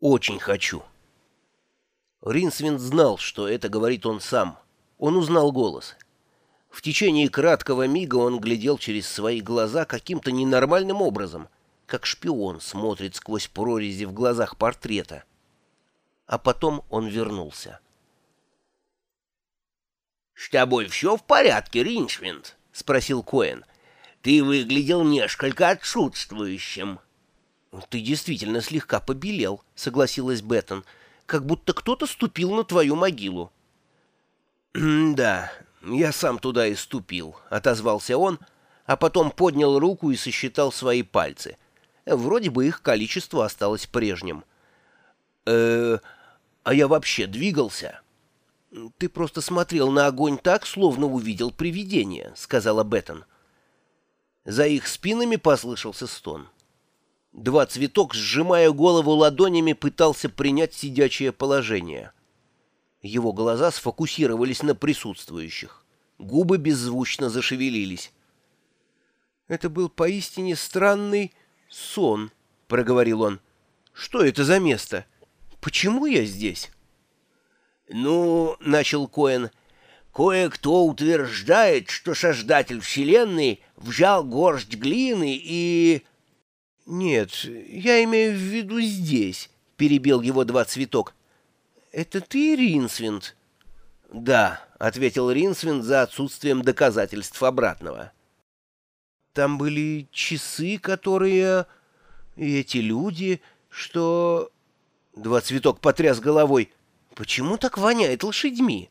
Очень хочу. Ринсвинд знал, что это говорит он сам. Он узнал голос. В течение краткого мига он глядел через свои глаза каким-то ненормальным образом, как шпион смотрит сквозь прорези в глазах портрета. А потом он вернулся. «С тобой все в порядке, Ринсвинд?» — спросил Коэн. «Ты выглядел несколько отсутствующим». «Ты действительно слегка побелел», — согласилась Беттон, «как будто кто-то ступил на твою могилу». «Да, я сам туда и ступил», — отозвался он, а потом поднял руку и сосчитал свои пальцы. Вроде бы их количество осталось прежним. э а я вообще двигался?» «Ты просто смотрел на огонь так, словно увидел привидение», — сказала Беттон. За их спинами послышался стон. Два цветок, сжимая голову ладонями, пытался принять сидячее положение. Его глаза сфокусировались на присутствующих. Губы беззвучно зашевелились. «Это был поистине странный сон», — проговорил он. «Что это за место? Почему я здесь?» «Ну, — начал Коэн, — кое-кто утверждает, что Создатель Вселенной взял горсть глины и...» «Нет, я имею в виду здесь», — перебил его два цветок. «Это ты, Ринсвинд?» «Да», — ответил Ринсвинд за отсутствием доказательств обратного. «Там были часы, которые... И эти люди, что...» Два цветок потряс головой. «Почему так воняет лошадьми?»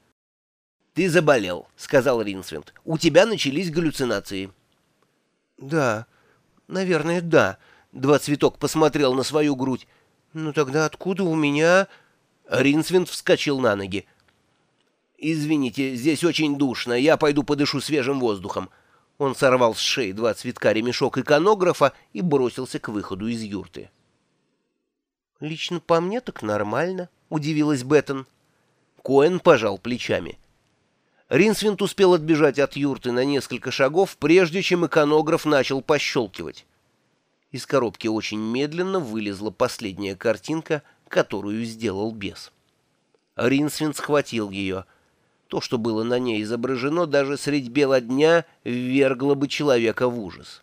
«Ты заболел», — сказал Ринсвинд. «У тебя начались галлюцинации». «Да, наверное, да». Два цветок посмотрел на свою грудь. «Ну тогда откуда у меня...» Ринсвинд вскочил на ноги. «Извините, здесь очень душно. Я пойду подышу свежим воздухом». Он сорвал с шеи два цветка ремешок иконографа и бросился к выходу из юрты. «Лично по мне так нормально», — удивилась Беттон. Коэн пожал плечами. Ринсвинд успел отбежать от юрты на несколько шагов, прежде чем иконограф начал пощелкивать. Из коробки очень медленно вылезла последняя картинка, которую сделал бес. Ринсвин схватил ее. То, что было на ней изображено, даже средь бела дня ввергло бы человека в ужас.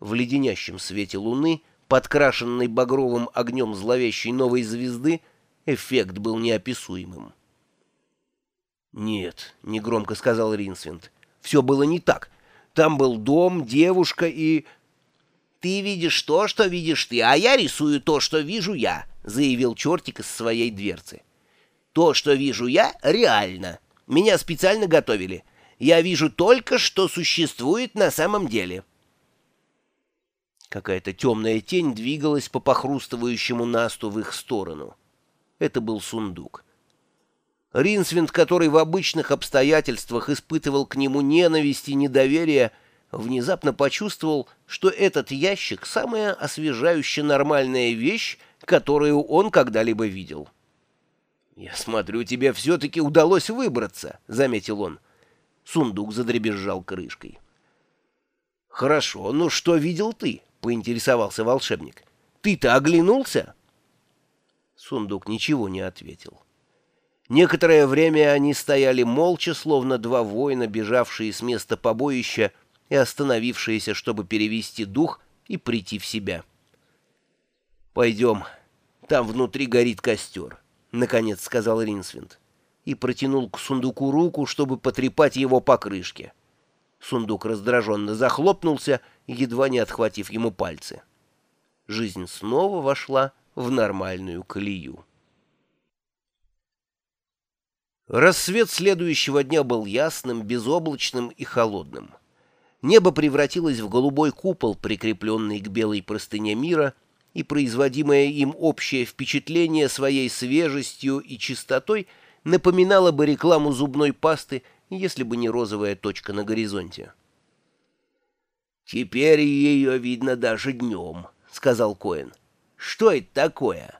В леденящем свете луны, подкрашенной багровым огнем зловещей новой звезды, эффект был неописуемым. «Нет», — негромко сказал Ринсвинд, — «все было не так. Там был дом, девушка и...» «Ты видишь то, что видишь ты, а я рисую то, что вижу я», — заявил чертик из своей дверцы. «То, что вижу я, реально. Меня специально готовили. Я вижу только, что существует на самом деле». Какая-то темная тень двигалась по похрустывающему насту в их сторону. Это был сундук. Ринсвинд, который в обычных обстоятельствах испытывал к нему ненависть и недоверие, — внезапно почувствовал, что этот ящик — самая освежающая нормальная вещь, которую он когда-либо видел. «Я смотрю, тебе все-таки удалось выбраться», — заметил он. Сундук задребезжал крышкой. «Хорошо, ну что видел ты?» — поинтересовался волшебник. «Ты-то оглянулся?» Сундук ничего не ответил. Некоторое время они стояли молча, словно два воина, бежавшие с места побоища, и остановившиеся, чтобы перевести дух и прийти в себя. «Пойдем, там внутри горит костер», — наконец сказал Ринсвинд, и протянул к сундуку руку, чтобы потрепать его по крышке. Сундук раздраженно захлопнулся, едва не отхватив ему пальцы. Жизнь снова вошла в нормальную колею. Рассвет следующего дня был ясным, безоблачным и холодным. Небо превратилось в голубой купол, прикрепленный к белой простыне мира, и производимое им общее впечатление своей свежестью и чистотой напоминало бы рекламу зубной пасты, если бы не розовая точка на горизонте. «Теперь ее видно даже днем», — сказал Коэн. «Что это такое?»